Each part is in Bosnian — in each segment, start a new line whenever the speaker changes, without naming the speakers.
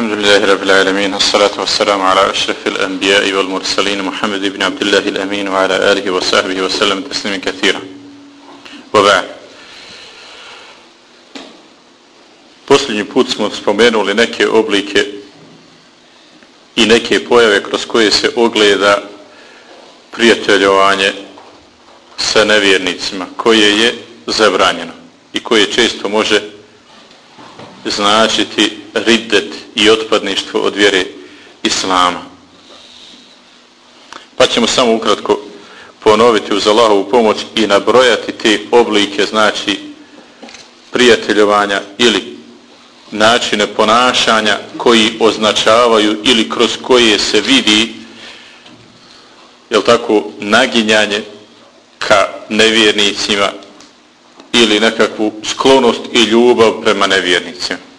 الحمد لله رب العالمين الصلاة والسلام على أشرف الأنبياء والمرسلين محمد بن عبد الله الأمين وعلى آله وصحبه وسلم تسليما كثيرا وبعد Posljednji put smo spomenuli neke oblike i neke pojave kroz koje se ogleda prijateljovanje sa nevjernicima, koje je zabranjeno i koje često može značiti riddet i otpadništvo od vjere Islama. Pa ćemo samo ukratko ponoviti uz Allahovu pomoć i nabrojati te oblike, znači prijateljovanja ili načine ponašanja koji označavaju ili kroz koje se vidi jel tako, naginjanje ka nevjernicima ili nekakvu sklonost i ljubav prema nevjernicima.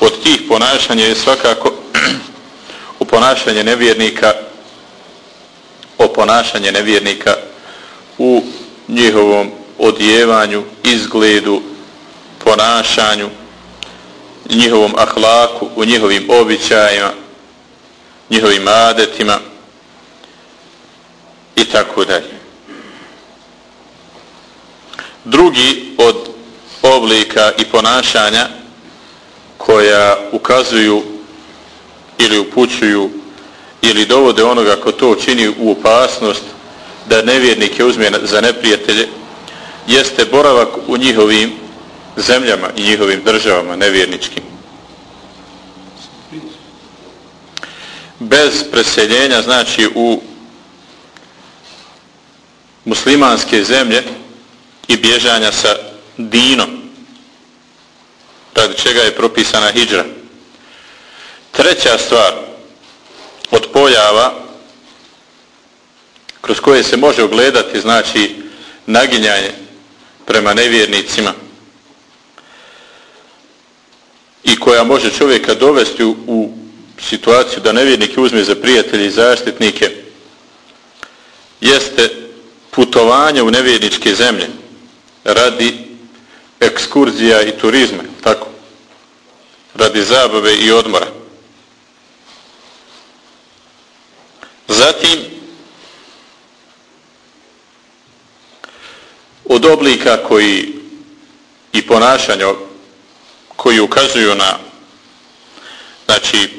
Od tih ponašanja je svakako u ponašanje nevjernika o ponašanje nevjernika u njihovom odjevanju, izgledu, ponašanju, njihovom ahlaku, u njihovim običajima, njihovim adetima i tako dalje. Drugi od oblika i ponašanja koja ukazuju ili upućuju ili dovode onoga ko to čini u opasnost da nevjernike uzme za neprijatelje jeste boravak u njihovim zemljama i njihovim državama nevjerničkim. Bez preseljenja, znači u muslimanske zemlje i bježanja sa dinom, radi čega je propisana hijđra. Treća stvar od pojava kroz koje se može ogledati, znači naginjanje prema nevjernicima i koja može čovjeka dovesti u, u situaciju da nevjernike uzme za prijatelje i zaštitnike jeste putovanje u nevjerničke zemlje radi ekskurzija i turizma, tako, radi zabave i odmora. Zatim, od oblika koji i ponašanja koji ukazuju na znači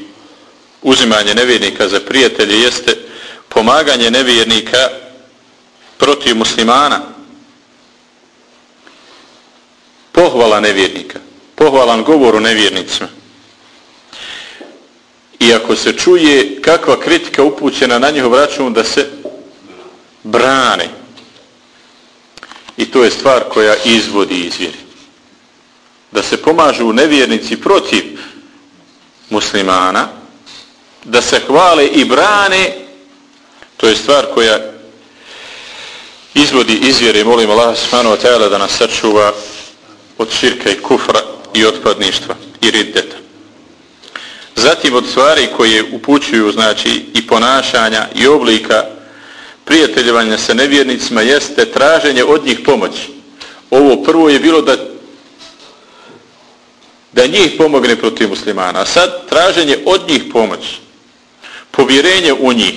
uzimanje nevjernika za prijatelje jeste pomaganje nevjernika protiv muslimana. Pohvala nevjernika pohvalan govor o nevjernicima. I ako se čuje kakva kritika upućena na njihov račun da se brane. I to je stvar koja izvodi izvjeri da se pomažu nevjernici protiv muslimana, da se hvale i brane, to je stvar koja izvodi izvjere, molim Allah subhanahu wa ta'ala da nas sačuva od širka i kufra i otpadništva i riddeta. Zatim od stvari koje upućuju znači i ponašanja i oblika prijateljevanja sa nevjernicima jeste traženje od njih pomoći. Ovo prvo je bilo da da njih pomogne protiv muslimana. A sad traženje od njih pomoć, povjerenje u njih,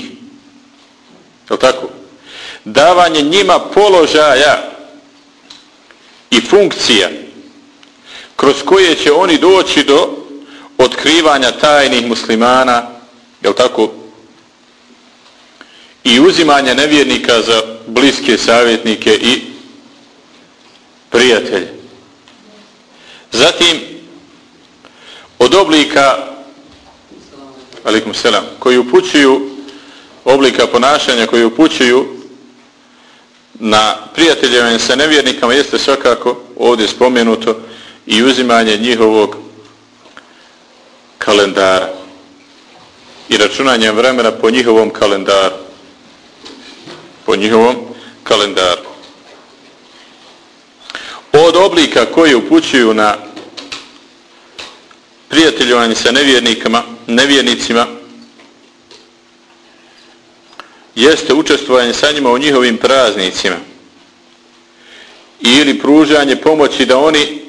je tako? Davanje njima položaja i funkcija kroz koje će oni doći do otkrivanja tajnih muslimana, je tako? I uzimanja nevjernika za bliske savjetnike i prijatelje. Zatim, od oblika alikum selam koji upućuju oblika ponašanja koji upućuju na prijateljevanje sa nevjernikama jeste svakako ovdje spomenuto i uzimanje njihovog kalendara i računanje vremena po njihovom kalendaru. Po njihovom kalendaru. Od oblika koji upućuju na prijateljovanje sa nevjernikama, nevjernicima jeste učestvovanje sa njima u njihovim praznicima ili pružanje pomoći da oni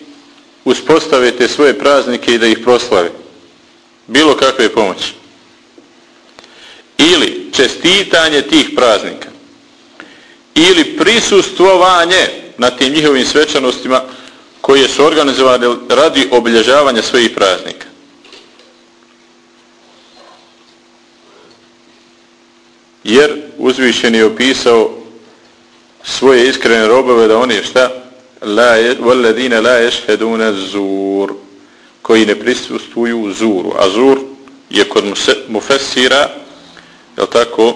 uspostave te svoje praznike i da ih proslave. bilo kakve pomoći ili čestitanje tih praznika ili prisustvovanje na tim njihovim svečanostima koje su organizovane radi obilježavanja svojih praznika. Jer uzvišen je opisao svoje iskrene robove da oni šta? La walladina la yashhaduna zur koji ne prisustuju zuru. A zur je kod mufessira je tako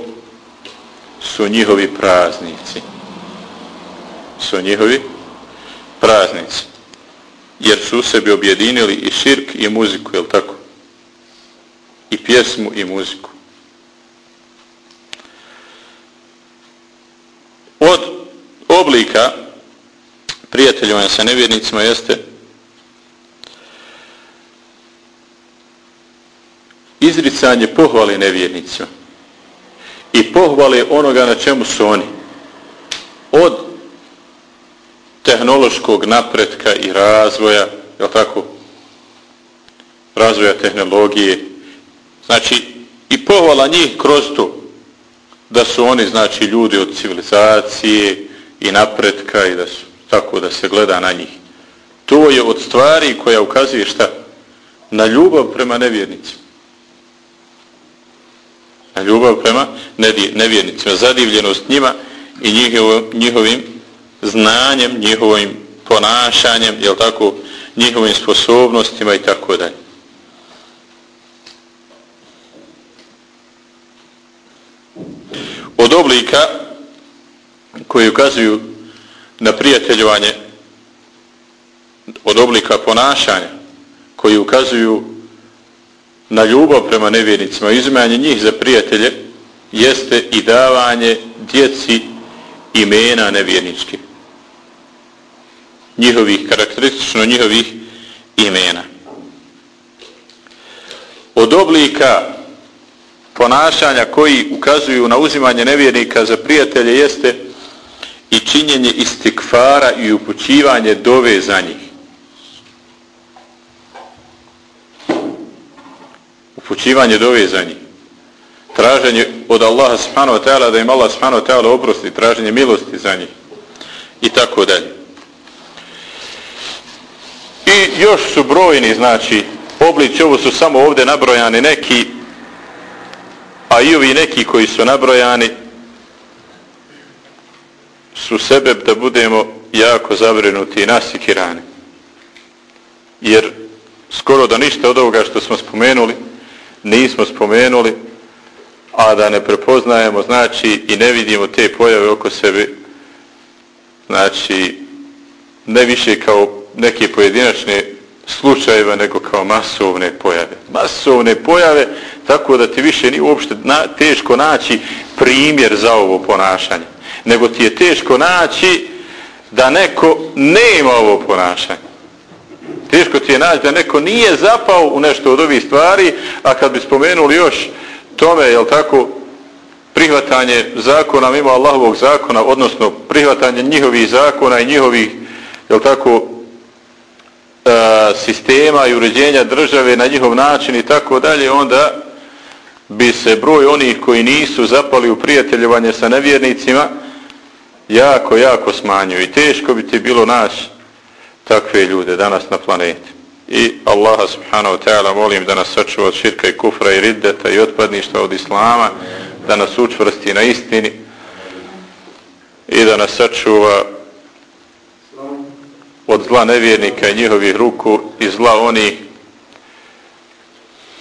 su njihovi praznici. Su njihovi praznici. Jer su sebi objedinili i širk i muziku, je tako? I pjesmu i muziku. Od oblika prijateljovanja sa nevjernicima jeste? Izricanje pohvale nevjernicima i pohvale onoga na čemu su oni od tehnološkog napretka i razvoja je tako? Razvoja tehnologije. Znači i pohvala njih kroz to da su oni znači ljudi od civilizacije i napretka i da su tako da se gleda na njih. To je od stvari koja ukazuje šta? Na ljubav prema nevjernicima. Na ljubav prema nevjernicima, zadivljenost njima i njihovim znanjem, njihovim ponašanjem, jel tako, njihovim sposobnostima i tako dalje. Od oblika koji ukazuju na prijateljovanje, od oblika ponašanja koji ukazuju na ljubav prema nevjernicima, izmanje njih za prijatelje, jeste i davanje djeci imena nevjernički. Njihovih, karakteristično njihovih imena. Od oblika ponašanja koji ukazuju na uzimanje nevjernika za prijatelje jeste i činjenje istikfara i upućivanje dove za njih. upućivanje dove za njih, traženje od Allaha subhanahu wa ta'ala da im Allah subhanahu wa ta'ala oprosti, traženje milosti za njih i tako dalje. I još su brojni, znači, oblici, ovo su samo ovdje nabrojani neki, a i ovi neki koji su nabrojani su sebe da budemo jako zabrinuti i nasikirani. Jer skoro da ništa od ovoga što smo spomenuli nismo spomenuli, a da ne prepoznajemo, znači, i ne vidimo te pojave oko sebe, znači, ne više kao neke pojedinačne slučajeva nego kao masovne pojave. Masovne pojave, tako da ti više ni uopšte na, teško naći primjer za ovo ponašanje. Nego ti je teško naći da neko nema ovo ponašanje. Teško ti je naći da neko nije zapao u nešto od ovih stvari, a kad bi spomenuli još tome, jel tako, prihvatanje zakona mimo Allahovog zakona, odnosno prihvatanje njihovih zakona i njihovih, jel tako, e, sistema i uređenja države na njihov način i tako dalje, onda bi se broj onih koji nisu zapali u prijateljevanje sa nevjernicima jako, jako smanjuju i teško bi ti bilo naći takve ljude danas na planeti. I Allaha subhanahu wa ta'ala molim da nas sačuva od širka i kufra i riddeta i otpadništva od Islama, da nas učvrsti na istini i da nas sačuva od zla nevjernika i njihovih ruku i zla onih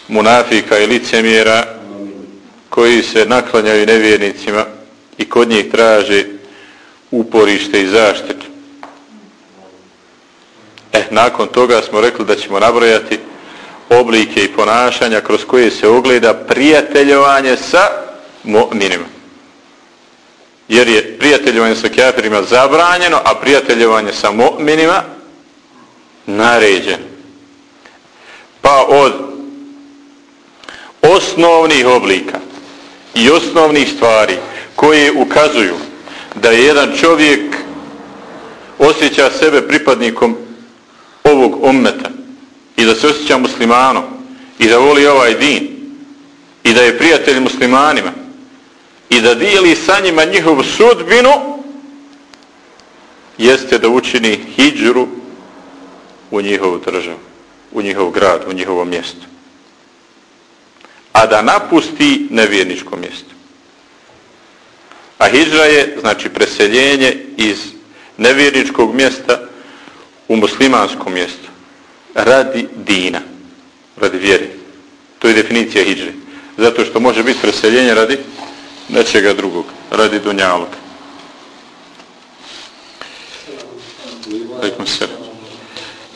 munafika i licemjera koji se naklanjaju nevjernicima i kod njih traže uporište i zaštitu. E, nakon toga smo rekli da ćemo nabrojati oblike i ponašanja kroz koje se ogleda prijateljovanje sa mu'minima. Jer je prijateljovanje sa kafirima zabranjeno, a prijateljovanje sa mu'minima naređeno. Pa od osnovnih oblika i osnovnih stvari koje ukazuju da je jedan čovjek osjeća sebe pripadnikom ovog ummeta i da se osjeća muslimanom i da voli ovaj din i da je prijatelj muslimanima i da dijeli sa njima njihovu sudbinu jeste da učini hijđru u njihovu državu, u njihov grad, u njihovo mjesto. A da napusti nevjerničko mjesto. A hijra je, znači, preseljenje iz nevjerničkog mjesta u muslimansko mjesto. Radi dina. Radi vjeri. To je definicija hijre. Zato što može biti preseljenje radi nečega drugog. Radi dunjalog.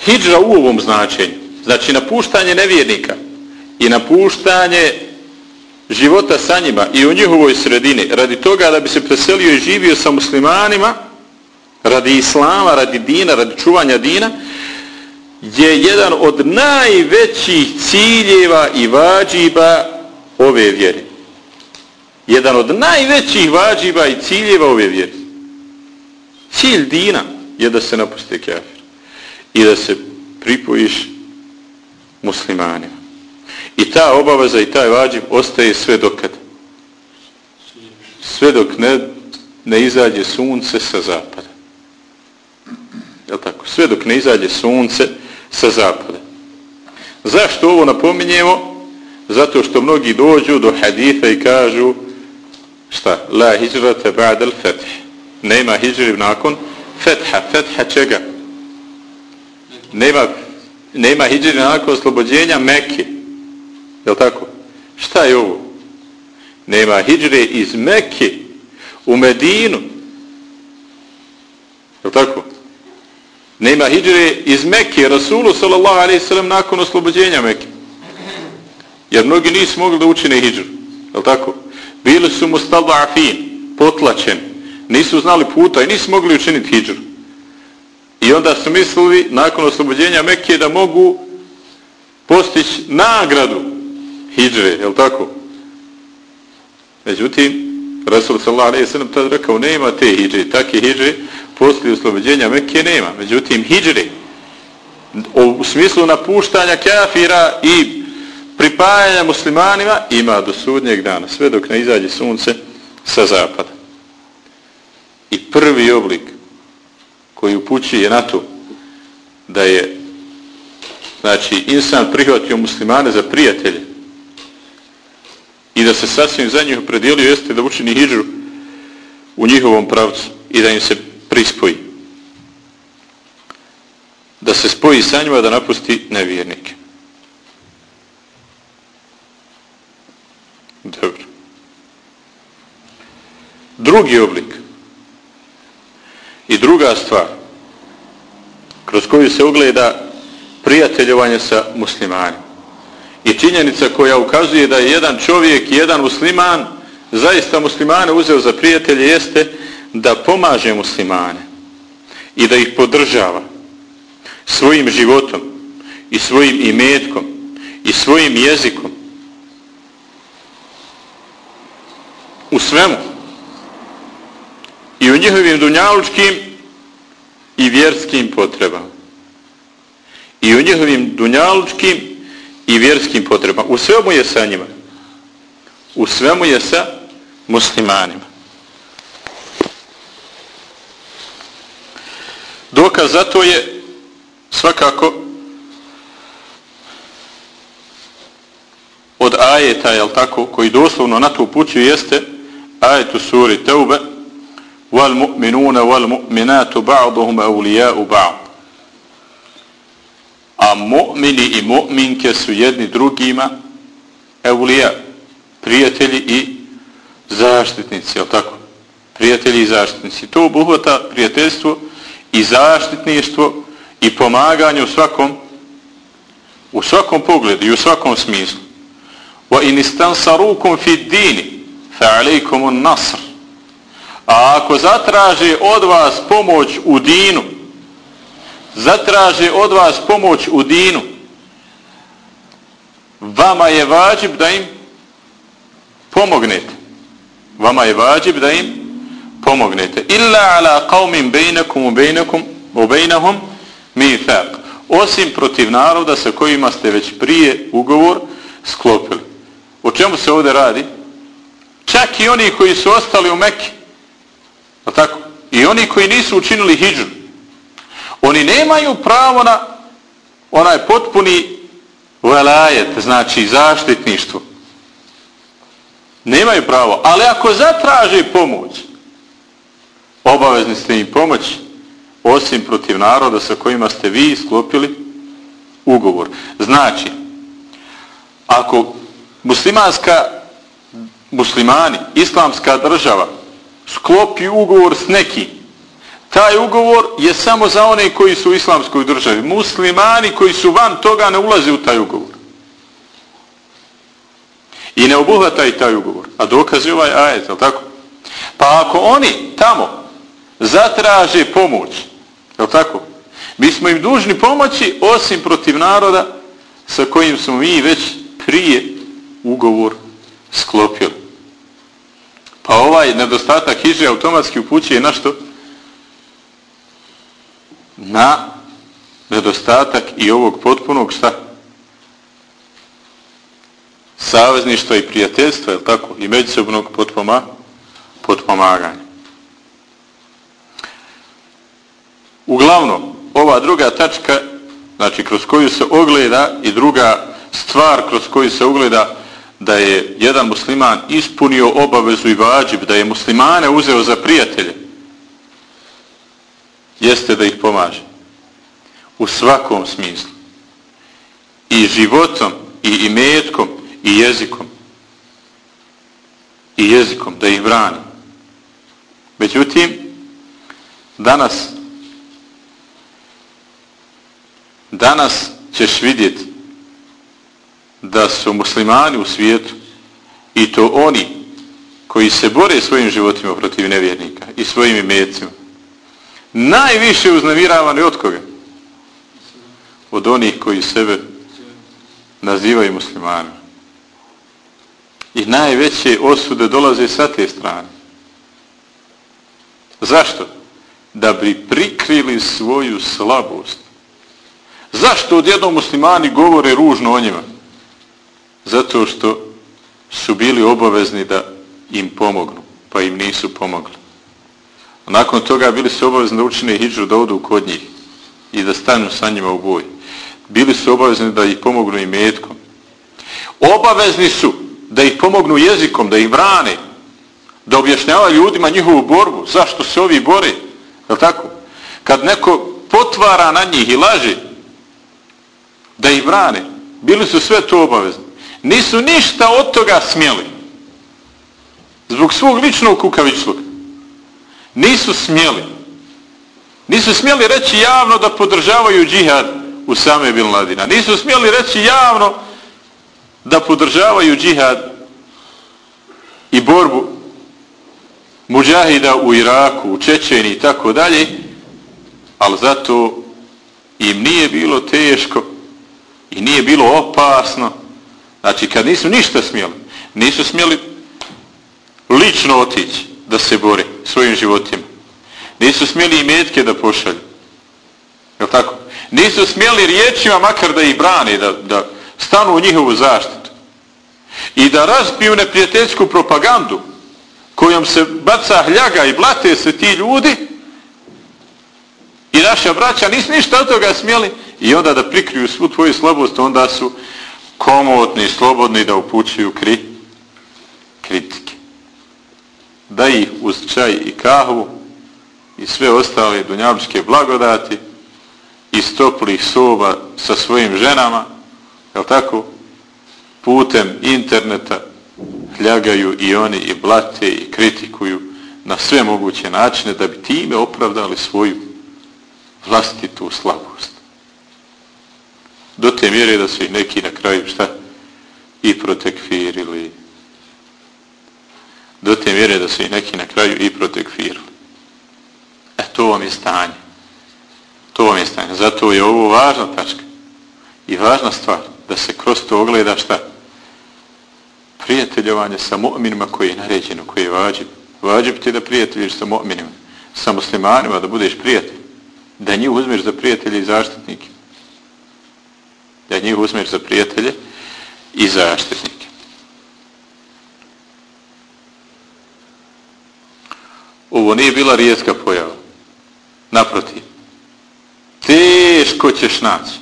Hidža u ovom značenju, znači napuštanje nevjernika i napuštanje života sa njima i u njihovoj sredini, radi toga da bi se preselio i živio sa muslimanima, radi islama, radi dina, radi čuvanja dina, je jedan od najvećih ciljeva i vađiba ove vjere. Jedan od najvećih vađiba i ciljeva ove vjere. Cilj dina je da se napuste kafir i da se pripojiš muslimanima. I ta obaveza i taj vađib ostaje sve dokad. Sve dok ne, ne izađe sunce sa zapada. Je tako? Sve dok ne izađe sunce sa zapada. Zašto ovo napominjemo? Zato što mnogi dođu do haditha i kažu šta? La hijrata ba'd al fetih. Nema hijri nakon fetha. Fetha čega? Nema, nema hijri nakon oslobođenja Mekke. Je tako? Šta je ovo? Nema hijre iz Mekke u Medinu. Je tako? Nema hijre iz Mekke, Rasulu sallallahu alaihi sallam nakon oslobođenja Mekke. Jer mnogi nisu mogli da učine hijđu. Je tako? Bili su mu stadafin, potlačeni. Nisu znali puta i nisu mogli učiniti hijđu. I onda su mislili nakon oslobođenja Mekke da mogu postići nagradu hijđre. Je tako? Međutim, Rasul sallallahu alaihi sallam tad rekao nema te hijđe. Take hijđe poslije oslobođenja Mekke nema. Međutim, hijđre u smislu napuštanja kafira i pripajanja muslimanima ima do sudnjeg dana, sve dok ne izađe sunce sa zapada. I prvi oblik koji upućuje na to da je znači insan prihvatio muslimane za prijatelje i da se sasvim za njih predijelio jeste da učini hijđu u njihovom pravcu i da im se prispoji. Da se spoji sa njima da napusti nevjernike. Dobro. Drugi oblik i druga stvar kroz koju se ugleda prijateljovanje sa muslimanima i činjenica koja ukazuje da je jedan čovjek i jedan musliman zaista muslimane uzeo za prijatelje jeste da pomaže muslimane i da ih podržava svojim životom i svojim imetkom i svojim jezikom u svemu. I u njihovim dunjalučkim i vjerskim potrebama. I u njihovim dunjalučkim i vjerskim potrebama. U svemu je sa njima. U svemu je sa muslimanima. Dokaz za to je svakako od ajeta, jel tako, koji doslovno na to upućuju, jeste ajetu suri Teube wal mu'minuna wal mu'minatu ba'duhum awliya'u ba'd a mu'mini i mu'minke su jedni drugima evlija prijatelji i zaštitnici je tako? Prijatelji i zaštitnici. To obuhvata prijateljstvo i zaštitništvo i pomaganje u svakom u svakom pogledu i u svakom smislu. Wa in istansarukum fi dini fa an-nasr a ako zatraže od vas pomoć u dinu zatraže od vas pomoć u dinu vama je vađib da im pomognete vama je vađib da im pomognete illa ala qavmin bainakum wa bainakum wa bainahum mithaq osim protiv naroda sa kojima ste već prije ugovor sklopili. O čemu se ovdje radi? Čak i oni koji su ostali u Mekke, tako? i oni koji nisu učinili hijđu, oni nemaju pravo na onaj potpuni velajet, znači zaštitništvo. Nemaju pravo, ali ako zatraže pomoć, obavezni ste im pomoći, osim protiv naroda sa kojima ste vi sklopili ugovor. Znači, ako muslimanska, muslimani, islamska država sklopi ugovor s nekim, taj ugovor je samo za one koji su u islamskoj državi. Muslimani koji su van toga ne ulaze u taj ugovor. I ne obuhvata i taj ugovor. A dokaz je ovaj ajet, je tako? Pa ako oni tamo zatraže pomoć, je tako? Mi smo im dužni pomoći osim protiv naroda sa kojim smo mi već prije ugovor sklopili. Pa ovaj nedostatak hiže automatski upućuje na što? Na nedostatak i ovog potpunog šta? Savezništva i prijateljstva, je tako? I međusobnog potpoma, potpomaganja. Uglavnom, ova druga tačka, znači kroz koju se ogleda i druga stvar kroz koju se ogleda da je jedan musliman ispunio obavezu i vađib, da je muslimane uzeo za prijatelje, jeste da ih pomaže. U svakom smislu. I životom, i imetkom, i jezikom. I jezikom, da ih brani. Međutim, danas danas ćeš vidjeti da su muslimani u svijetu i to oni koji se bore svojim životima protiv nevjernika i svojim imecima najviše uznemiravani od koga? Od onih koji sebe nazivaju muslimanima. I najveće osude dolaze sa te strane. Zašto? Da bi prikrili svoju slabost. Zašto odjedno muslimani govore ružno o njima? Zato što su bili obavezni da im pomognu, pa im nisu pomogli. Nakon toga bili su obavezni da učine hijđu da odu kod njih i da stanu sa njima u boj. Bili su obavezni da ih pomognu i metkom. Obavezni su da ih pomognu jezikom, da ih brane, da objašnjava ljudima njihovu borbu. Zašto se ovi bore? Je tako? Kad neko potvara na njih i laže, da ih brane. Bili su sve to obavezni. Nisu ništa od toga smjeli. Zbog svog ličnog kukavičlog. Nisu smjeli. Nisu smjeli reći javno da podržavaju džihad u same Bin Ladina. Nisu smjeli reći javno da podržavaju džihad i borbu muđahida u Iraku, u Čečeni i tako dalje, ali zato im nije bilo teško i nije bilo opasno. Znači, kad nisu ništa smjeli, nisu smjeli lično otići da se bore svojim životima. Nisu smjeli i metke da pošalju. Je tako? Nisu smjeli riječima makar da ih brane, da, da stanu u njihovu zaštitu. I da razbiju neprijateljsku propagandu kojom se baca hljaga i blate se ti ljudi i naša braća nisu ništa od toga smjeli i onda da prikriju svu tvoju slabost, onda su komotni, slobodni da upućuju kri, kritike. Da ih uz čaj i kahvu i sve ostale dunjavičke blagodati iz toplih soba sa svojim ženama, je tako, putem interneta hljagaju i oni i blate i kritikuju na sve moguće načine da bi time opravdali svoju vlastitu slabost. Do te mjere da su ih neki na kraju šta i protekfirili do te mjere da su ih neki na kraju i protekfirili e to vam je stanje. To vam je stanje. Zato je ovo važna tačka i važna stvar da se kroz to ogleda šta? Prijateljovanje sa mu'minima koji je naređeno, koji je vađib. Vađib ti da prijateljiš sa mu'minima sa muslimanima da budeš prijatelj. Da njih uzmeš za prijatelje i zaštitnike. Da njih uzmeš za prijatelje i zaštitnike. Ovo nije bila rijetka pojava. Naprotiv. Teško ćeš naći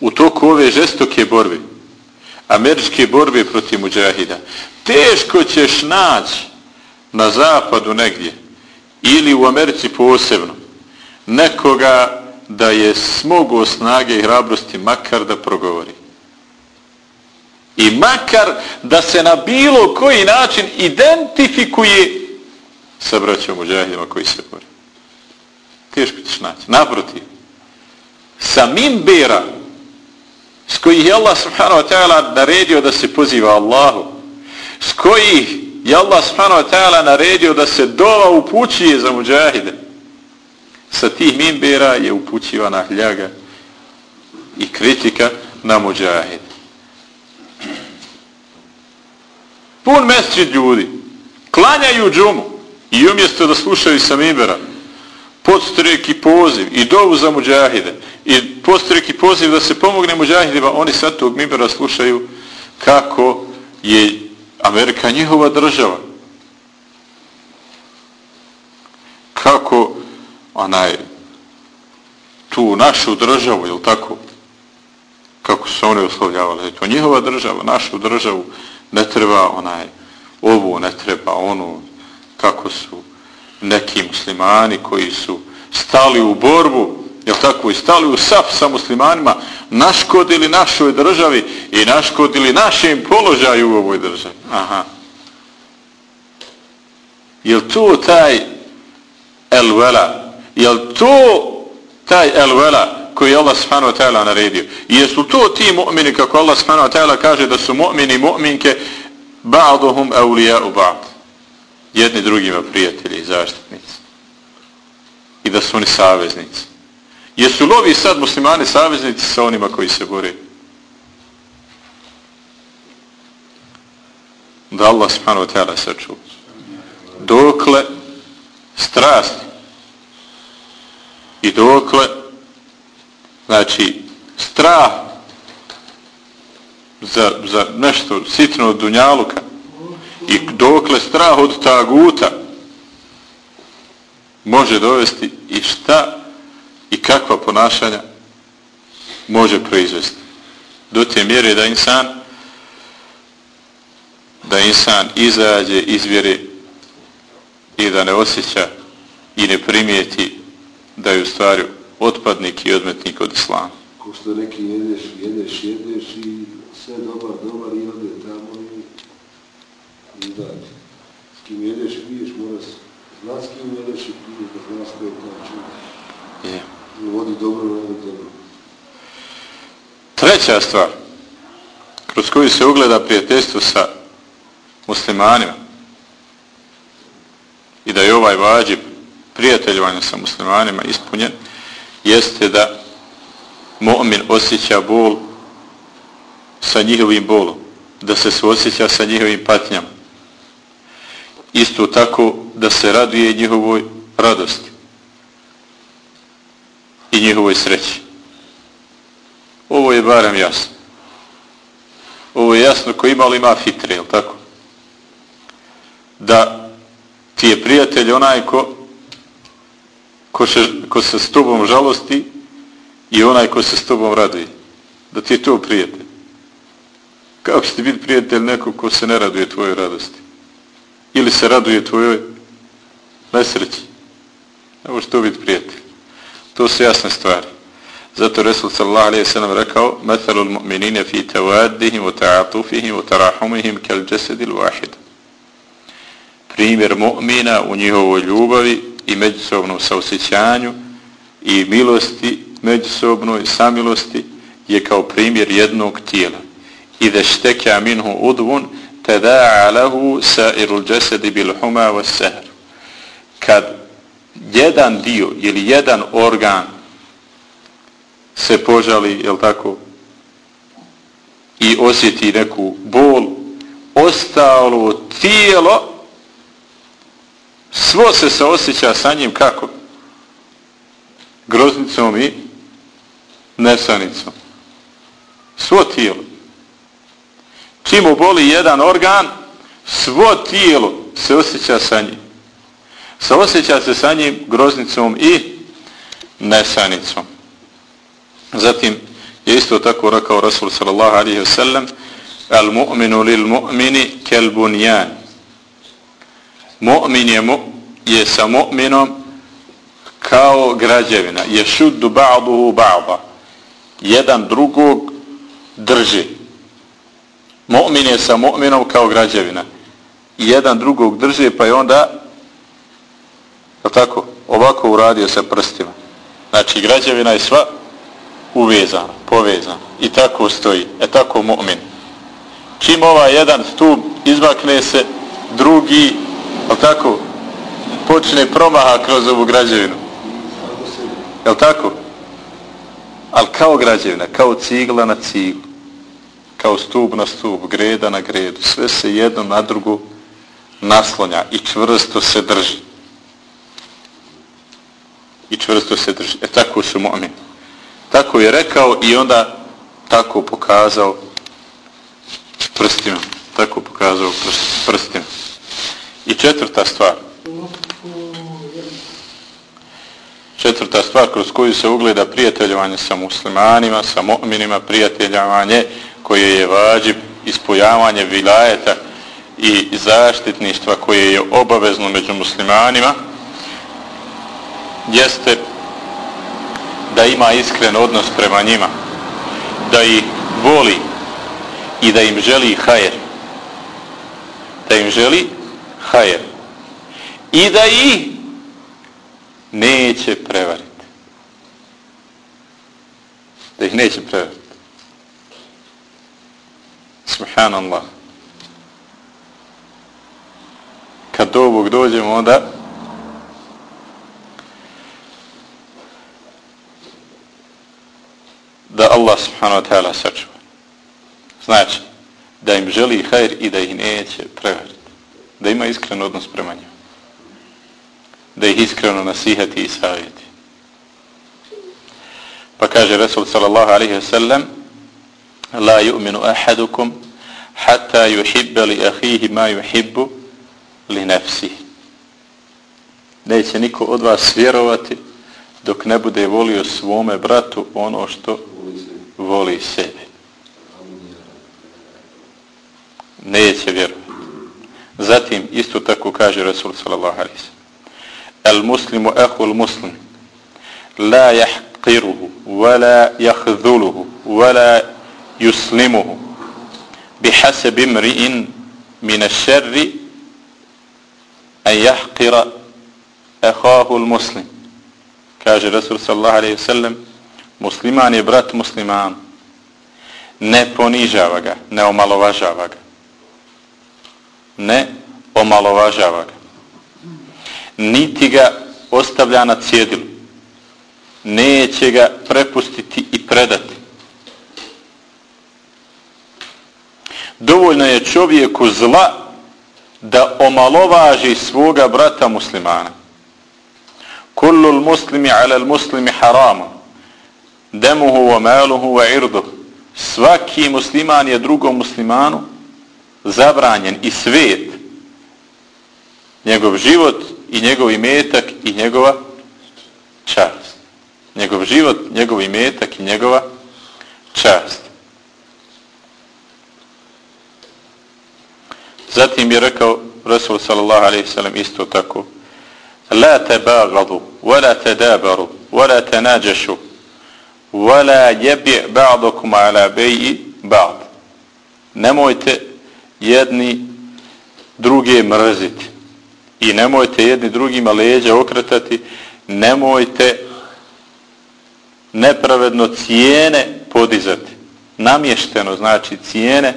u toku ove žestoke borbe, američke borbe protiv muđahida, teško ćeš naći na zapadu negdje ili u Americi posebno nekoga da je smogo snage i hrabrosti makar da progovori. I makar da se na bilo koji način identifikuje sa braćom muđahidima koji se bori. Teško ćeš naći. Naprotiv, sa mimbera s kojih je Allah subhanahu wa ta'ala naredio da se poziva Allahu, s kojih je Allah subhanahu wa ta'ala naredio da se dova upućuje za muđahide, sa tih mimbera je upućivana hljaga i kritika na muđahide. Pun mesečit ljudi klanjaju džumu i umjesto da slušaju sa mimbera podstrek i poziv i dovu za muđahide i postrek i poziv da se pomogne muđahidima, oni sad tog mimbera slušaju kako je Amerika njihova država. Kako onaj tu našu državu, je tako? Kako su oni oslovljavali? To njihova država, našu državu ne treba onaj ovu, ne treba onu, kako su neki muslimani koji su stali u borbu, jel tako, i stali u saf sa muslimanima, naškodili našoj državi i naškodili našem položaju u ovoj državi. Aha. Jel to taj elvela? Jel to taj elvela koji je Allah subhanahu wa ta'ala naredio? Jesu to ti mu'mini, kako Allah subhanahu wa ta'ala kaže da su mu'mini mu'minke ba'duhum awliya'u u ba'd. Jedni drugima prijatelji i zaštitnici. I da su oni saveznici. Jesu li ovi sad muslimani saveznici sa onima koji se bore? Da Allah subhanahu wa ta'ala saču. Dokle strasti i dokle znači strah za, za nešto sitno od dunjaluka i dokle strah od taguta može dovesti i šta i kakva ponašanja može proizvesti. Do te mjere da insan da insan izađe iz vjere i da ne osjeća i ne primijeti da je u stvari otpadnik i odmetnik od islama.
Ko što neki jedeš, jedeš, jedeš i sve dobar, dobar i ode izađe. S kim jedeš, piješ, moraš znat s kim jedeš i piješ, da znaš koje je čovjek.
Yeah
vodi dobro, vodi dobro.
Treća stvar, kroz koju se ugleda prijateljstvo sa muslimanima i da je ovaj vađib prijateljivanja sa muslimanima ispunjen, jeste da mu'min osjeća bol sa njihovim bolom, da se osjeća sa njihovim patnjama. Isto tako da se raduje njihovoj radosti i njihovoj sreći. Ovo je barem jasno. Ovo je jasno ko ima ima fitre, je tako? Da ti je prijatelj onaj ko, ko, še, ko se s tobom žalosti i onaj ko se s tobom raduje. Da ti je to prijatelj. Kako će ti biti prijatelj neko ko se ne raduje tvojoj radosti? Ili se raduje tvojoj nesreći? Ne može to biti prijatelj. To su jasne stvari. Zato Resul sallallahu alaihi sallam rekao مَثَلُ الْمُؤْمِنِينَ فِي fi وَتَعَطُفِهِمْ wa ta'atufihim wa tarahumihim kal wahid. Primjer mu'mina u njihovoj ljubavi i međusobnom saosjećanju i milosti međusobnoj samilosti je kao primjer jednog tijela. I da šteka minhu udvun tada'a lahu sa'irul jasadi bil huma was sahr. Kad jedan dio ili jedan organ se požali, jel tako, i osjeti neku bol, ostalo tijelo svo se se osjeća sa njim kako? Groznicom i nesanicom. Svo tijelo. Čim boli jedan organ, svo tijelo se osjeća sa njim. Se osjeća se sa njim groznicom i nesanicom. Zatim je isto tako rekao Rasul sallallahu alaihi wasallam al mu'minu lil mu'mini kel bunjan. Mu'min je, mu, je sa mu'minom kao građevina. Je šuddu ba'duhu ba'da. Jedan drugog drži. Mu'min je sa mu'minom kao građevina. I Jedan drugog drži pa je onda tako, ovako uradio sa prstima. Znači građevina je sva uvezana, povezana. I tako stoji. E tako mu'min. Čim ova jedan stup izmakne se, drugi, je tako, počne promaha kroz ovu građevinu. Je tako? Ali kao građevina, kao cigla na ciglu, kao stup na stup, greda na gredu, sve se jedno na drugu naslonja i čvrsto se drži. I čvrsto se drži. E tako su mu'min. Tako je rekao i onda tako pokazao prstima. Tako pokazao prstima. I četvrta stvar. Četvrta stvar kroz koju se ugleda prijateljovanje sa muslimanima, sa mu'minima, prijateljovanje koje je vađib, ispojavanje vilajeta i zaštitništva koje je obavezno među muslimanima, jeste da ima iskren odnos prema njima, da ih voli i da im želi hajer. Da im želi hajer. I da ih neće prevariti. Da ih neće prevariti. Subhanallah. Kad do ovog dođemo, onda da Allah subhanahu wa ta'ala sačuva. Znači, da im želi hajr i da ih neće prevariti. Da ima iskren odnos prema njima. Da ih iskreno nasihati i savjeti. Pa kaže Resul sallallahu alaihi wa sallam La yu'minu ahadukum hatta yuhibba li ahihi ma yuhibbu li nafsihi. Neće niko od vas vjerovati dok ne bude volio svome bratu ono što voli sebe. Neće vjerovati. Zatim isto tako kaže Rasul sallallahu alaihi sallam. El muslimu ehul muslim la jahqiruhu wala jahduluhu wala yuslimuhu bihasab imri'in min ash-sharri an yahqira akhahu al-muslim. Kaže Rasul sallallahu alaihi sallam musliman je brat musliman. Ne ponižava ga ne omalovažava ga. Ne omalovažava ga. Niti ga ostavlja na cjedilu. Neće ga prepustiti i predati. Dovoljno je čovjeku zla da omalovaži svoga brata muslimana. Kullu muslimi ala muslimi haramu. Demuhu wa maluhu wa irduh. Svaki musliman je drugom muslimanu zabranjen i svet njegov život i njegov imetak i njegova čast. Njegov život, njegov imetak i njegova čast. Zatim je rekao Rasul sallallahu alejhi ve sellem isto tako. La tabagadu wa la tadabaru wa la tanajashu wa la yabi' ba'dukum ala bay'i ba'd. Nemojte jedni druge mrziti i nemojte jedni drugima leđa okretati, nemojte nepravedno cijene podizati. Namješteno znači cijene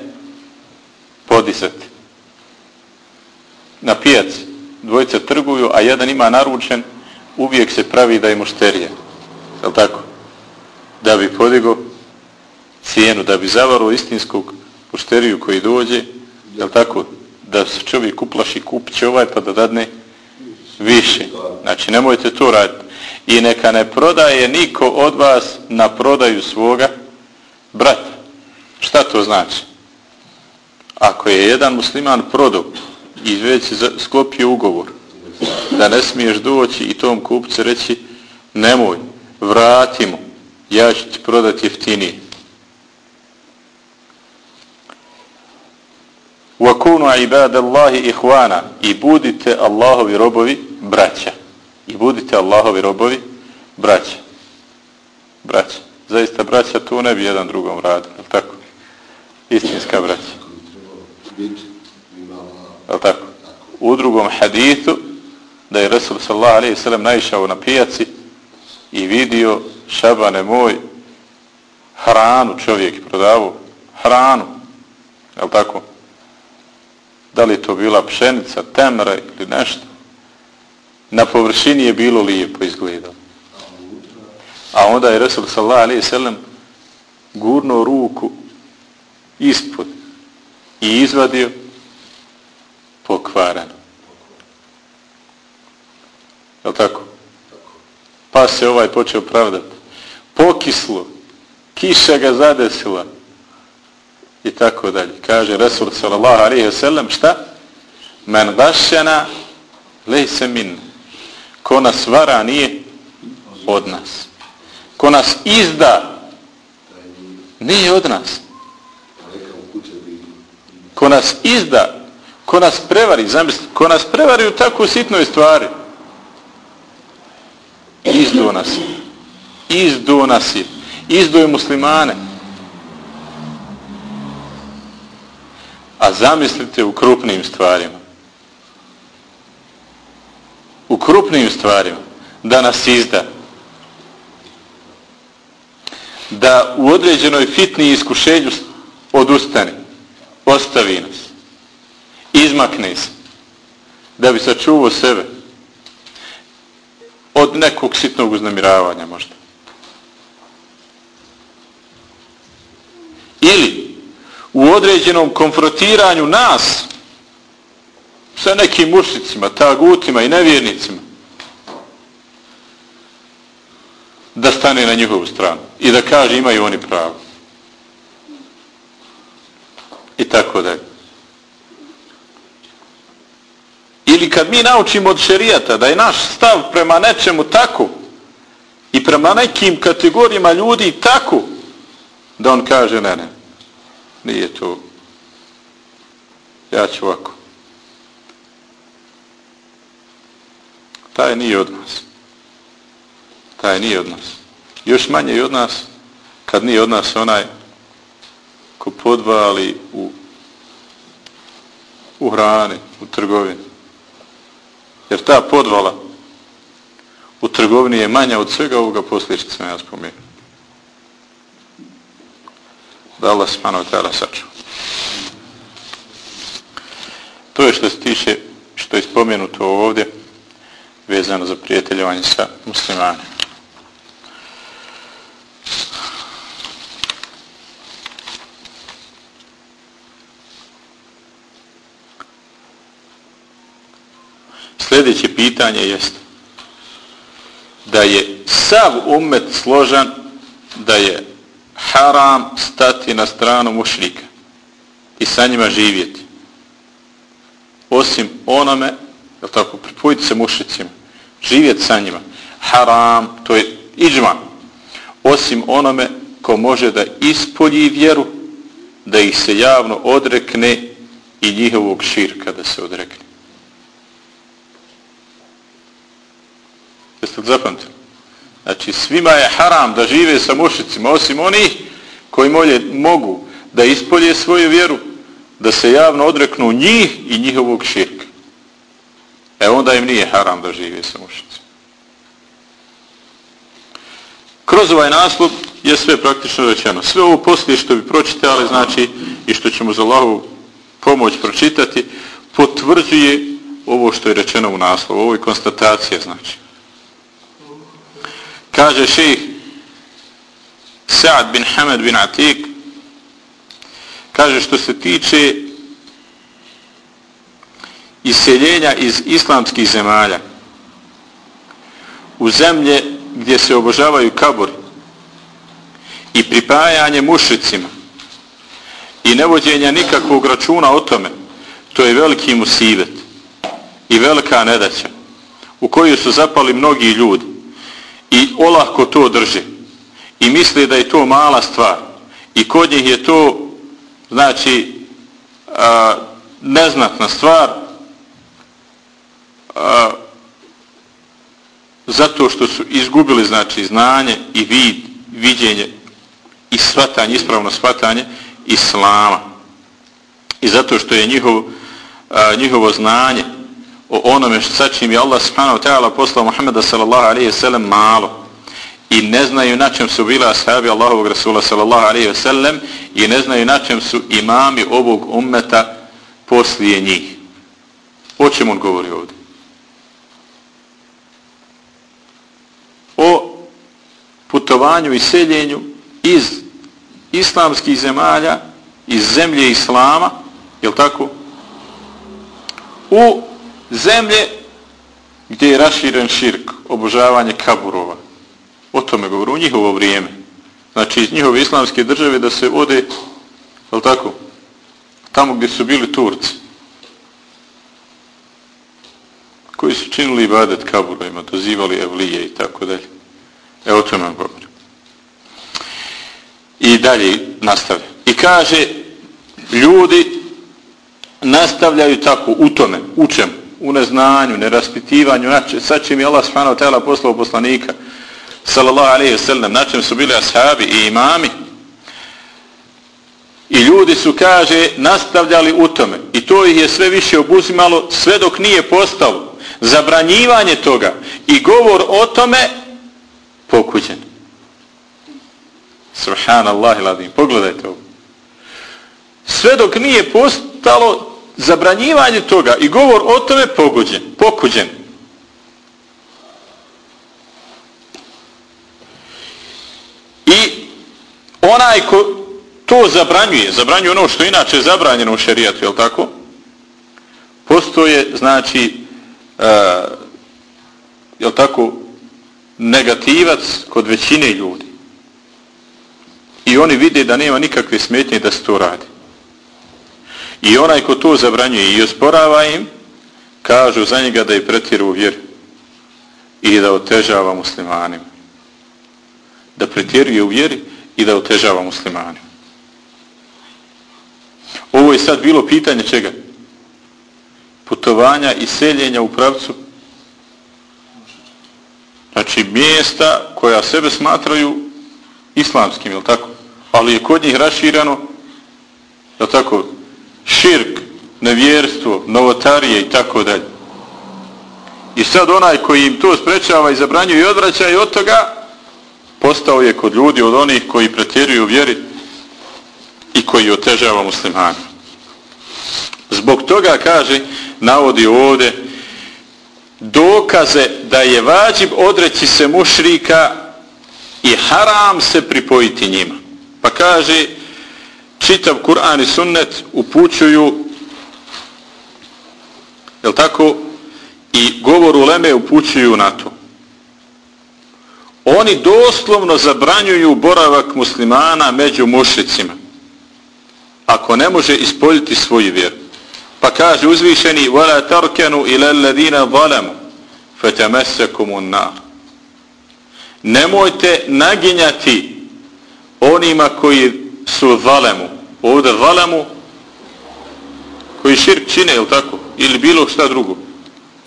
podizati na pijaci dvojice trguju a jedan ima naručen uvijek se pravi da je mušterija je li tako da bi podigo cijenu, da bi zavaro istinskog mušteriju koji dođe, je tako, da se čovjek uplaši, kupit će ovaj pa da dadne više. Znači, nemojte to raditi. I neka ne prodaje niko od vas na prodaju svoga brata. Šta to znači? ako je jedan musliman prodao i već sklopio ugovor da ne smiješ doći i tom kupcu reći nemoj, vrati mu, ja ću ti prodati jeftinije. وَكُونُوا عِبَادَ اللَّهِ إِحْوَانَ I budite Allahovi robovi braća. I budite Allahovi robovi braća. Braća. Zaista braća tu ne bi jedan drugom radili. Tako? Istinska braća. Je tako? U drugom hadithu da je Resul sallallahu alaihi sallam naišao na pijaci i vidio šabane moj hranu čovjek prodavu hranu. Je tako? Da li to bila pšenica temra ili nešto? Na površini je bilo lijepo izgledalo. A onda je Resul sallallahu alaihi sallam gurno ruku ispod i izvadio pokvareno. Je tako? Pa se ovaj počeo pravdati. Pokislo. Kiša ga zadesila. I tako dalje. Kaže Resul sallallahu alaihi wa sallam šta? Men gašena lejse min. Ko nas vara nije od nas. Ko nas izda nije od nas. Ko nas izda ko nas prevari, zamisli, ko nas prevari u tako sitnoj stvari, izdu nas je, izdu nas je, izdu je muslimane. A zamislite u krupnim stvarima. U krupnim stvarima da nas izda. Da u određenoj fitni iskušenju odustane. Ostavi nas izmakne se da bi sačuvao sebe od nekog sitnog uznamiravanja možda. Ili u određenom konfrontiranju nas sa nekim mušicima, tagutima i nevjernicima da stane na njihovu stranu i da kaže imaju oni pravo. I tako dalje. Ili kad mi naučimo od šerijata da je naš stav prema nečemu tako i prema nekim kategorijama ljudi tako, da on kaže ne, ne, nije to, ja ću ovako. Taj nije od nas. Taj nije od nas. Još manje i od nas, kad nije od nas onaj ko podvali u, u hrani, u trgovini. Jer ta podvala u trgovini je manja od svega ovoga poslije što sam ja spomenuo. Da Allah smano tela saču. To je što se tiše što je spomenuto ovdje vezano za prijateljovanje sa muslimanima. Sljedeće pitanje jest da je sav umet složan da je haram stati na stranu mušrika i sa njima živjeti. Osim onome, je tako, pripojiti se mušicima, živjeti sa njima. Haram, to je iđma. Osim onome ko može da ispolji vjeru, da ih se javno odrekne i njihovog širka da se odrekne. Jeste li zapamtili? Znači, svima je haram da žive sa mušicima, osim onih koji molje, mogu da ispolje svoju vjeru, da se javno odreknu njih i njihovog širka. E onda im nije haram da žive sa mušicima. Kroz ovaj naslov je sve praktično rečeno. Sve ovo poslije što bi pročitali, znači, i što ćemo za Allahu pomoć pročitati, potvrđuje ovo što je rečeno u naslovu. Ovo je konstatacija, znači kaže šejh Sa'ad bin Hamad bin Atik kaže što se tiče iseljenja iz islamskih zemalja u zemlje gdje se obožavaju kabori i pripajanje mušicima i nevođenja nikakvog računa o tome, to je veliki musibet i velika nedaća u koju su zapali mnogi ljudi i olahko to drže i misle da je to mala stvar. I kod njih je to znači a, neznatna stvar a, zato što su izgubili znači znanje i vid, viđenje i svatanje, ispravno svatanje islama. I zato što je njihov, a, njihovo znanje o onome što sa čim je Allah subhanahu wa ta'ala poslao Muhammeda sallallahu alaihi wa sallam malo i ne znaju na čem su bila ashabi Allahovog Rasula sallallahu alaihi wa sallam i ne znaju na čem su imami ovog ummeta poslije njih. O čem on govori ovdje? O putovanju i seljenju iz islamskih zemalja, iz zemlje Islama, je tako? U zemlje gdje je raširen širk, obožavanje kaburova. O tome govoru, u njihovo vrijeme. Znači iz njihove islamske države da se ode, je tako, tamo gdje su bili Turci. Koji su činili ibadet kaburovima, dozivali evlije i tako dalje. E o tome govorim. I dalje nastavlja. I kaže, ljudi nastavljaju tako u tome, u čemu? U neznanju, neraspitivanju, sa čim je Allah subhanahu ta'ala poslao poslanika, sallallahu alaihi sallam, na čem su bili ashabi i imami. I ljudi su, kaže, nastavljali u tome. I to ih je sve više obuzimalo, sve dok nije postalo zabranjivanje toga i govor o tome pokuđen. Subhanallah iladim. Pogledajte ovo. Sve dok nije postalo zabranjivanje toga i govor o tome pogođen, pokuđen. I onaj ko to zabranjuje, zabranjuje ono što inače je zabranjeno u šerijatu, je tako? Postoje, znači, e, uh, je tako, negativac kod većine ljudi. I oni vide da nema nikakve smetnje da se to radi. I onaj ko to zabranjuje i osporava im, kažu za njega da je pretiru u vjeru i da otežava muslimanima. Da pretjeruje u vjeri i da otežava muslimanima. Ovo je sad bilo pitanje čega? Putovanja i seljenja u pravcu znači mjesta koja sebe smatraju islamskim, je tako? Ali je kod njih raširano je tako? Širk, nevjerstvo, novotarije i tako dalje. I sad onaj koji im to sprečava i zabranjuje i odvraća i od toga, postao je kod ljudi od onih koji pretjeruju vjeri i koji otežava muslimani. Zbog toga, kaže, navodi ovde dokaze da je vađib odreći se mušrika i haram se pripojiti njima. Pa kaže, čitav Kur'an i sunnet upućuju je tako i govor u Leme upućuju na to oni doslovno zabranjuju boravak muslimana među mušicima ako ne može ispoljiti svoju vjeru pa kaže uzvišeni وَلَا تَرْكَنُوا إِلَى الَّذِينَ ظَلَمُوا فَتَمَسَكُمُ النَّارِ nemojte naginjati onima koji su zalemu. Ovdje zalemu koji širk čine, ili tako? Ili bilo šta drugo.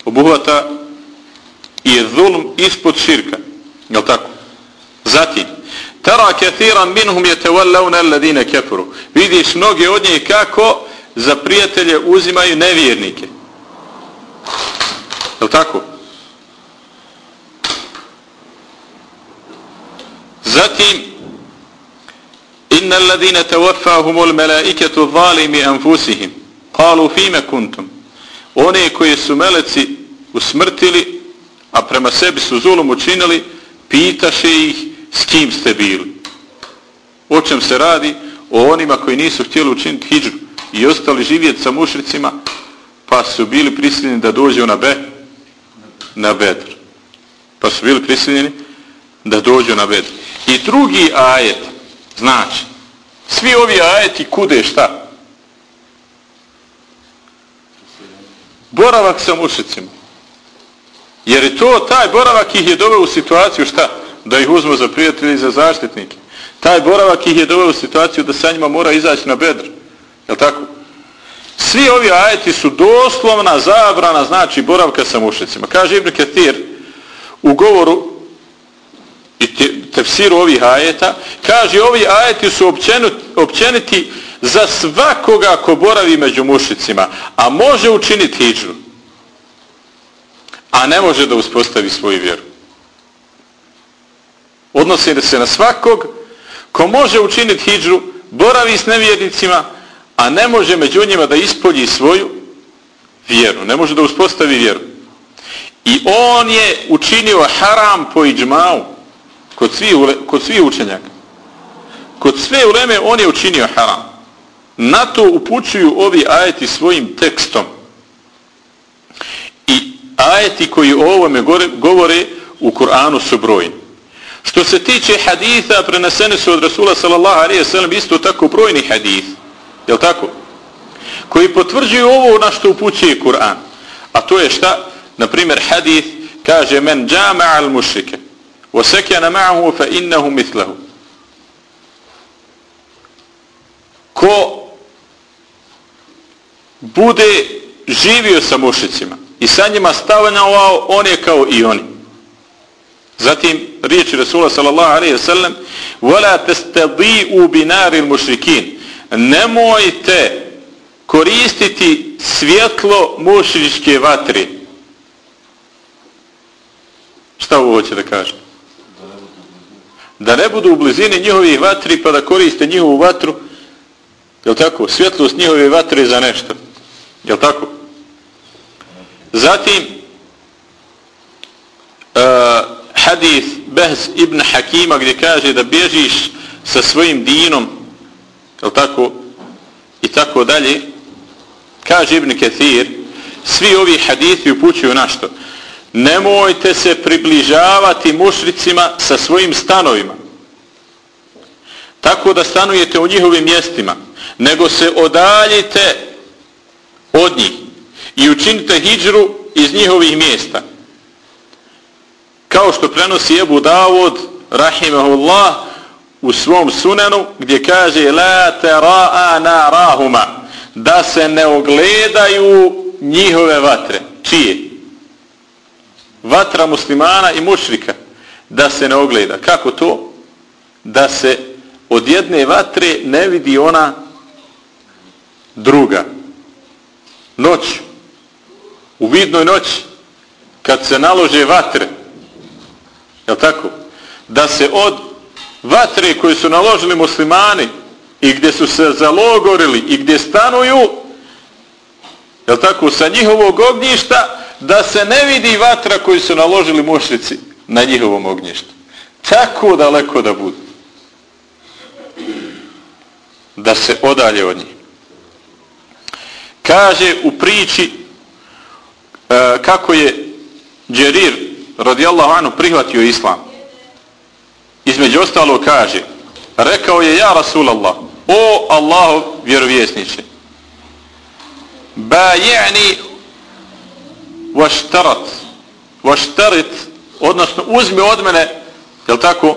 Obuhvata i je zulm ispod širka. Je tako? Zatim, tara kathiran minhum je tevallavna alladine kefuru. Vidiš mnoge od njih kako za prijatelje uzimaju nevjernike. Je tako? Zatim, Inna allazine tevaffahumul malaikatu zalimi anfusihim. qalu fima kuntum. One koji su meleci usmrtili, a prema sebi su zulum učinili, pitaše ih s kim ste bili. O čem se radi? O onima koji nisu htjeli učiniti hijđu i ostali živjeti sa mušricima, pa su bili prisiljeni da dođu na be, na bedr. Pa su bili prisiljeni da dođu na bedr. I drugi ajet, Znači, Svi ovi ajeti kude šta? Boravak sa mušicima. Jer je to, taj boravak ih je doveo u situaciju šta? Da ih uzmu za prijatelje i za zaštitnike. Taj boravak ih je doveo u situaciju da sa njima mora izaći na bedr. Je tako? Svi ovi ajeti su doslovna zabrana, znači boravka sa mušicima. Kaže Ibn Ketir u govoru i tefsiru ovih ajeta, kaže ovi ajeti su općeniti, općeniti za svakoga ko boravi među mušicima, a može učiniti hijđu, a ne može da uspostavi svoju vjeru. Odnosi se na svakog ko može učiniti hijđu, boravi s nevjernicima, a ne može među njima da ispolji svoju vjeru. Ne može da uspostavi vjeru. I on je učinio haram po iđmau kod svih, kod svih učenjaka. Kod sve uleme on je učinio haram. Na to upućuju ovi ajeti svojim tekstom. I ajeti koji o ovome govore u Kur'anu su brojni. Što se tiče haditha, prenesene su od Rasula sallallahu alaihi sallam isto tako brojni hadith. Jel tako? Koji potvrđuju ovo na što upućuje Kur'an. A to je šta? Naprimjer, hadith kaže men džama al wa sekjana ma'ahu fa innahu mitlahu. Ko bude živio sa mušicima i sa njima stavljao, on je kao i oni. Zatim riječi Rasula sallallahu alaihi wa sallam وَلَا تَسْتَضِيُوا بِنَارِ الْمُشْرِكِينَ Nemojte koristiti svjetlo mušričke vatre. Šta ovo hoće da kaže? Da ne budu u blizini njihovih vatri pa da koriste njihovu vatru je tako? Svjetlost njihove vatre za nešto. Je tako? Zatim e, uh, hadith Behz ibn Hakima gdje kaže da bježiš sa svojim dinom je tako i tako dalje kaže ibn Kathir svi ovi hadithi upućuju na što nemojte se približavati mušricima sa svojim stanovima. Tako da stanujete u njihovim mjestima nego se odaljite od njih i učinite hijđru iz njihovih mjesta. Kao što prenosi Ebu Davud rahimahullah u svom sunenu gdje kaže la tera'a narahuma da se ne ogledaju njihove vatre. Čije? Vatra muslimana i mušrika da se ne ogleda kako to? da se od jedne vatre ne vidi ona druga noć u vidnoj noći kad se nalože vatre Je tako? Da se od vatre koje su naložili muslimani i gdje su se zalogorili i gdje stanuju, je tako, sa njihovog ognjišta, da se ne vidi vatra koju su naložili mušrici na njihovom ognjištu. Tako daleko da budu. Da se odalje od njih. Kaže u priči e, kako je Džerir radijallahu anhu prihvatio islam. Između ostalo kaže, rekao je ja Rasulallah, o Allahu vjerovjesniče, baji'ni vaštarat, vaštarit, odnosno uzmi od mene, jel tako,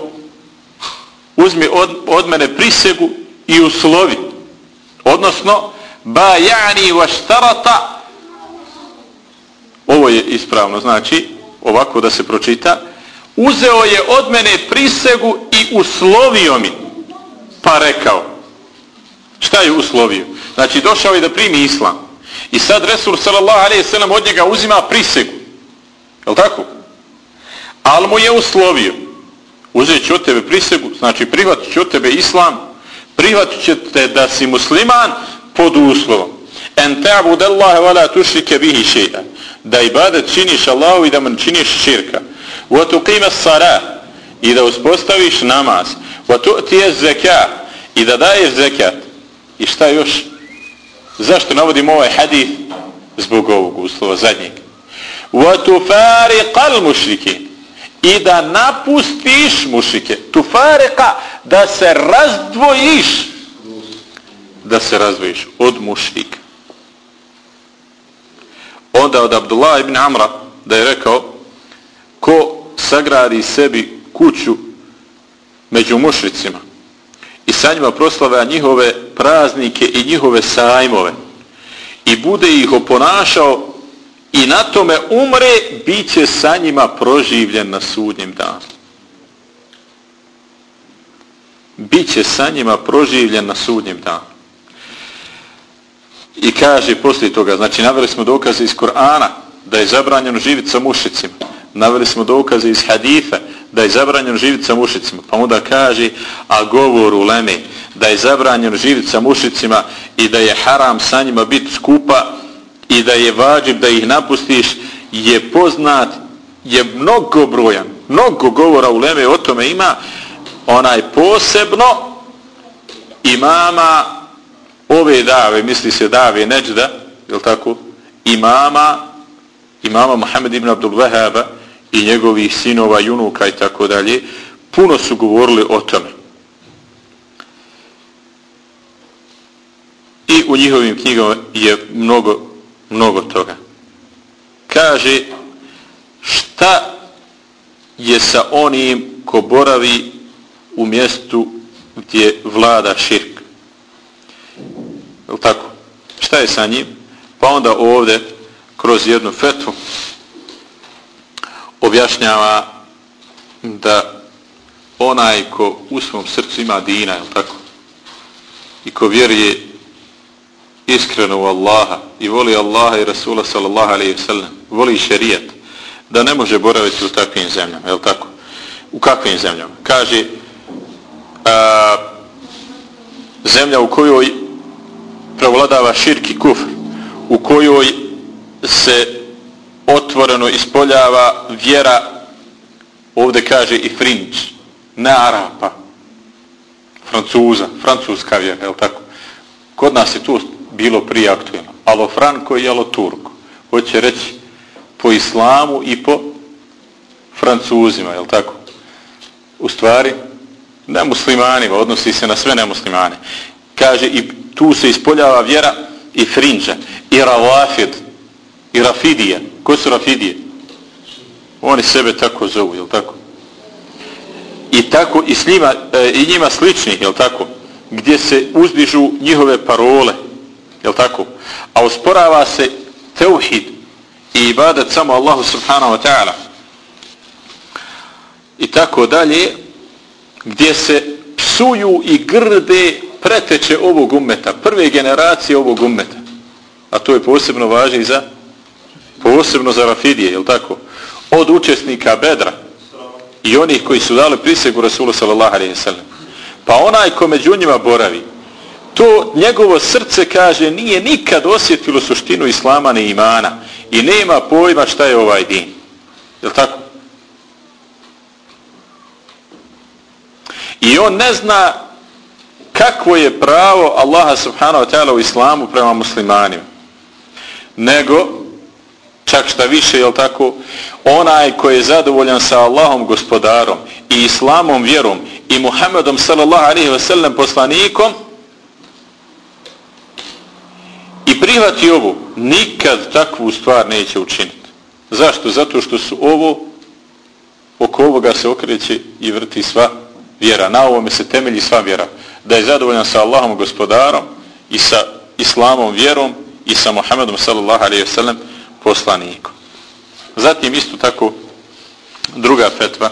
uzmi od, od mene prisegu i uslovi, odnosno baji'ni vaštarata, ovo je ispravno, znači, ovako da se pročita, uzeo je od mene prisegu i uslovio mi, pa rekao. Šta je uslovio? Znači, došao je da primi islam. I sad Resul sallallahu alaihi sallam od njega uzima prisegu. Je tako? Al mu je uslovio. Uzet će od tebe prisegu, znači prihvatit će od tebe islam, prihvatit će te da si musliman pod uslovom. En ta'bud Allahe wa la tušrike bihi še'a da ibadet činiš Allahu i da mu činiš širka. Wa tuqima as-salah i da uspostaviš namaz. Wa tu'ti az-zakat i da daješ zekat. I šta još? Zašto navodim ovaj hadith? Zbog ovog uslova zadnjeg. Wa tufariqa al-mushrikin i da napustiš mušike. Tufarika da se razdvojiš da se razdvojiš od mušika. Onda od Abdullah ibn Amra da je rekao ko sagradi sebi kuću među mušricima i sa njima proslava njihove praznike i njihove sajmove i bude ih oponašao i na tome umre, bit će sa njima proživljen na sudnjem danu. Biće sa njima proživljen na sudnjem danu. I kaže poslije toga, znači naveli smo dokaze iz Korana da je zabranjeno živjeti sa mušicima. Naveli smo dokaze iz haditha da je zabranjeno živit sa mušicima. Pa onda kaže, a govor u Leme, da je zabranjeno živit sa mušicima i da je haram sa njima biti skupa i da je vađib da ih napustiš je poznat, je mnogo brojan, mnogo govora u Leme o tome ima, onaj posebno imama ove dave, misli se dave Neđda, je tako, imama, imama Muhammed ibn Abdul Wahaba i njegovih sinova, junuka i tako dalje, puno su govorili o tome. I u njihovim knjigama je mnogo, mnogo toga. Kaže, šta je sa onim ko boravi u mjestu gdje vlada širk? Je tako? Šta je sa njim? Pa onda ovdje, kroz jednu fetvu, objašnjava da onaj ko u svom srcu ima dina, je tako? I ko vjeruje iskreno u Allaha i voli Allaha i Rasula sallallahu alaihi sallam, voli šerijat, da ne može boraviti u takvim zemljama, je tako? U kakvim zemljama? Kaže, a, zemlja u kojoj prevladava širki kufr, u kojoj se otvoreno ispoljava vjera, ovdje kaže i frinč, ne Arapa, Francuza, francuska vjera, je tako? Kod nas je tu bilo prije aktualno. Alo Franko i alo Turko. Hoće reći po islamu i po francuzima, je tako? U stvari, ne muslimanima, odnosi se na sve nemuslimane. Kaže, i tu se ispoljava vjera i frinđa, i ravafid, i rafidija. Ko su rafidije? Oni sebe tako zovu, je tako? I tako, i, s njima, e, i njima sličnih, je tako? Gdje se uzdižu njihove parole, je tako? A usporava se teuhid i ibadat samo Allahu subhanahu wa ta'ala. I tako dalje, gdje se psuju i grde preteče ovog ummeta, prve generacije ovog ummeta. A to je posebno važno za posebno za Rafidije, je tako? Od učesnika Bedra i onih koji su dali prisegu Rasulu sallallahu alaihi sallam. Pa onaj ko među njima boravi, to njegovo srce kaže nije nikad osjetilo suštinu islama ni imana i nema pojma šta je ovaj din. Je tako? I on ne zna kakvo je pravo Allaha subhanahu wa ta'ala u islamu prema muslimanima. Nego, čak šta više, je tako, onaj koji je zadovoljan sa Allahom gospodarom i islamom vjerom i Muhammedom sallallahu alaihi ve sellem poslanikom, i prihvati ovo, nikad takvu stvar neće učiniti. Zašto? Zato što su ovo, oko ovoga se okreće i vrti sva vjera. Na ovome se temelji sva vjera. Da je zadovoljan sa Allahom gospodarom i sa islamom vjerom i sa Muhammedom sallallahu alaihi ve sellem poslanikom. Zatim isto tako druga fetva.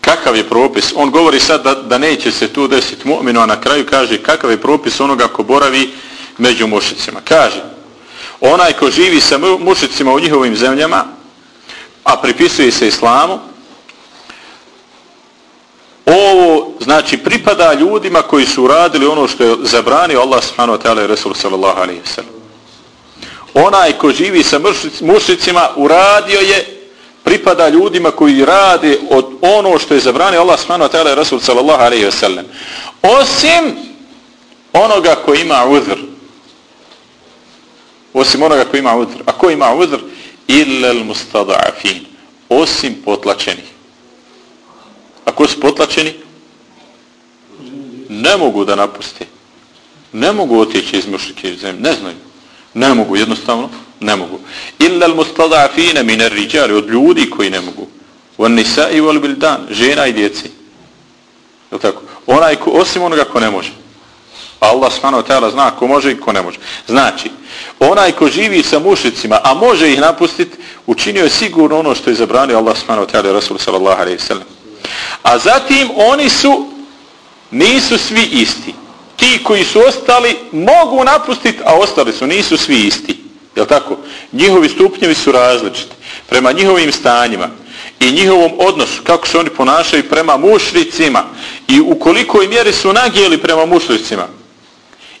Kakav je propis? On govori sad da, da neće se tu desiti mu'minu, a na kraju kaže kakav je propis onoga ko boravi među mušicima. Kaže, onaj ko živi sa mušicima u njihovim zemljama, a pripisuje se islamu, ovo znači pripada ljudima koji su uradili ono što je zabranio Allah subhanahu wa ta'ala i Resul sallallahu alaihi wa sallam. Onaj ko živi sa mušicima uradio je pripada ljudima koji rade od ono što je zabranio Allah subhanahu wa ta'ala Rasul sallallahu alaihi wa sallam. Osim onoga ko ima uzr, osim onoga ko ima udr. A ko ima udr? Illel mustada'afin. Osim potlačeni. A ko su potlačeni? Ne mogu da napuste. ne mogu otići iz mušike zemlje, ne znaju. Ne mogu, jednostavno, ne mogu. Illa al mustada'afina min ar-rijali od ljudi koji ne mogu. Wan nisa'i wal bildan, žena i djeci. Je tako? Onaj ko, osim onoga ko ne može. Allah subhanahu wa ta'ala zna ko može i ko ne može. Znači, onaj ko živi sa mušicima, a može ih napustiti, učinio je sigurno ono što je zabranio Allah subhanahu wa ta'ala i Rasul sallallahu alaihi sallam. A zatim oni su, nisu svi isti. Ti koji su ostali mogu napustiti, a ostali su, nisu svi isti. Jel tako? Njihovi stupnjevi su različiti. Prema njihovim stanjima i njihovom odnosu, kako se oni ponašaju prema mušricima i u kolikoj mjeri su nagijeli prema mušricima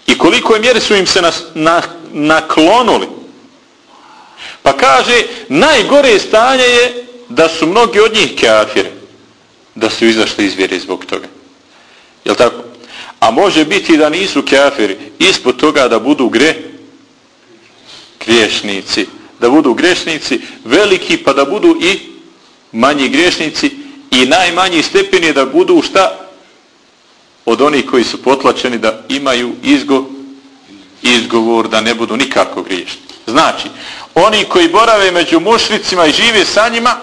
i kolikoj mjeri su im se nas, na, naklonuli. Pa kaže, najgore stanje je da su mnogi od njih kafiri, da su izašli iz vjere zbog toga. Jel tako? A može biti da nisu kafiri, ispod toga da budu gre, griješnici. Da budu grešnici veliki, pa da budu i manji grešnici i najmanji stepen je da budu šta? Od onih koji su potlačeni da imaju izgo, izgovor da ne budu nikako griješni. Znači, oni koji borave među mušricima i žive sa njima,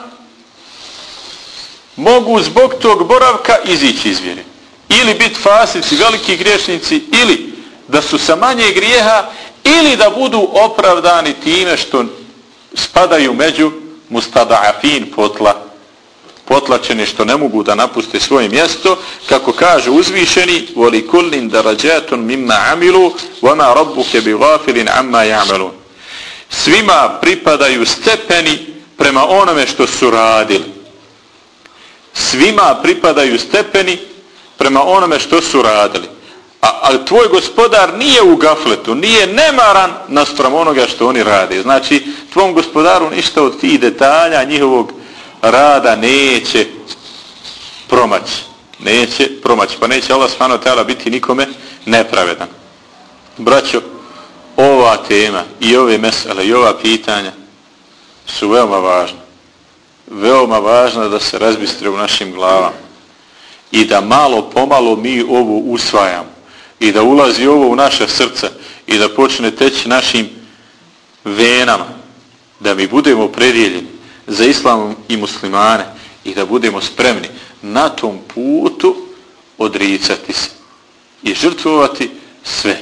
mogu zbog tog boravka izići iz vjere. Ili biti fasici, veliki griješnici, ili da su sa manje grijeha, ili da budu opravdani time što spadaju među mustada'afin potla, potlačeni što ne mogu da napuste svoje mjesto, kako kaže uzvišeni voli kullin darađatun mimma amilu vama rabbuke bi gafilin amma ja'malun. Svima pripadaju stepeni prema onome što su radili. Svima pripadaju stepeni prema onome što su radili. A, a tvoj gospodar nije u gafletu, nije nemaran naspram onoga što oni rade. Znači, tvom gospodaru ništa od tih detalja njihovog rada neće promaći. Neće promaći. Pa neće Allah smano tela biti nikome nepravedan. Braćo, ova tema i ove mesele i ova pitanja su veoma važna. Veoma važna da se razbistre u našim glavama i da malo pomalo mi ovo usvajamo i da ulazi ovo u naše srce i da počne teći našim venama, da mi budemo predijeljeni za islamom i muslimane i da budemo spremni na tom putu odricati se i žrtvovati sve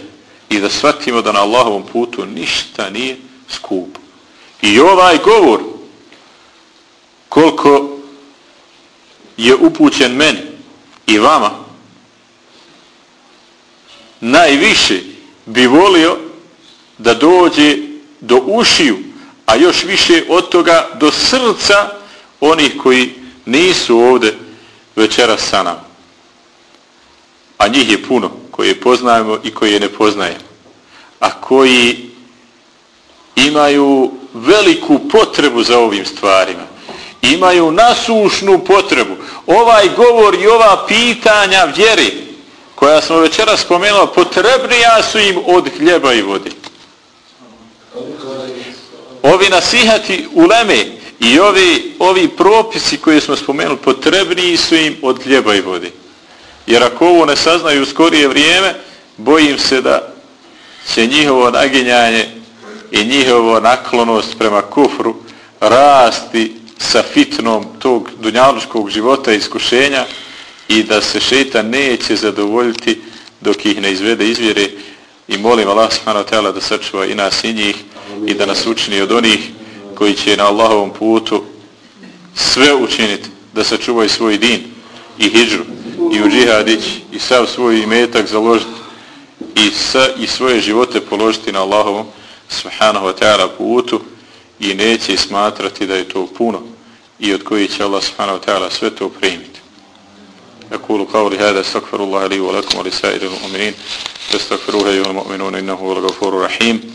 i da shvatimo da na Allahovom putu ništa nije skupo. I ovaj govor koliko je upućen meni i vama najviše bi volio da dođe do ušiju, a još više od toga do srca onih koji nisu ovde večera sa nam. A njih je puno koje poznajemo i koje ne poznajemo. A koji imaju veliku potrebu za ovim stvarima. Imaju nasušnu potrebu. Ovaj govor i ova pitanja vjeri koja smo večera spomenula, potrebnija su im od hljeba i vode. Ovi nasihati uleme i ovi, ovi propisi koje smo spomenuli, potrebniji su im od hljeba i vode. Jer ako ovo ne saznaju u skorije vrijeme, bojim se da će njihovo naginjanje i njihovo naklonost prema kufru rasti sa fitnom tog dunjaluškog života i iskušenja, i da se šeitan neće zadovoljiti dok ih ne izvede izvjere i molim Allah subhanahu wa ta'ala da sačuva i nas i njih i da nas učini od onih koji će na Allahovom putu sve učiniti da sačuvaju svoj din i hijđru i u džihadić i sav svoj imetak založiti i, sa, i svoje živote položiti na Allahovom subhanahu wa ta'ala putu i neće smatrati da je to puno i od koji će Allah subhanahu wa ta'ala sve to primiti. أقول قولي هذا استغفر الله لي ولكم ولسائر المؤمنين فاستغفروه أيها المؤمنون إنه هو الغفور الرحيم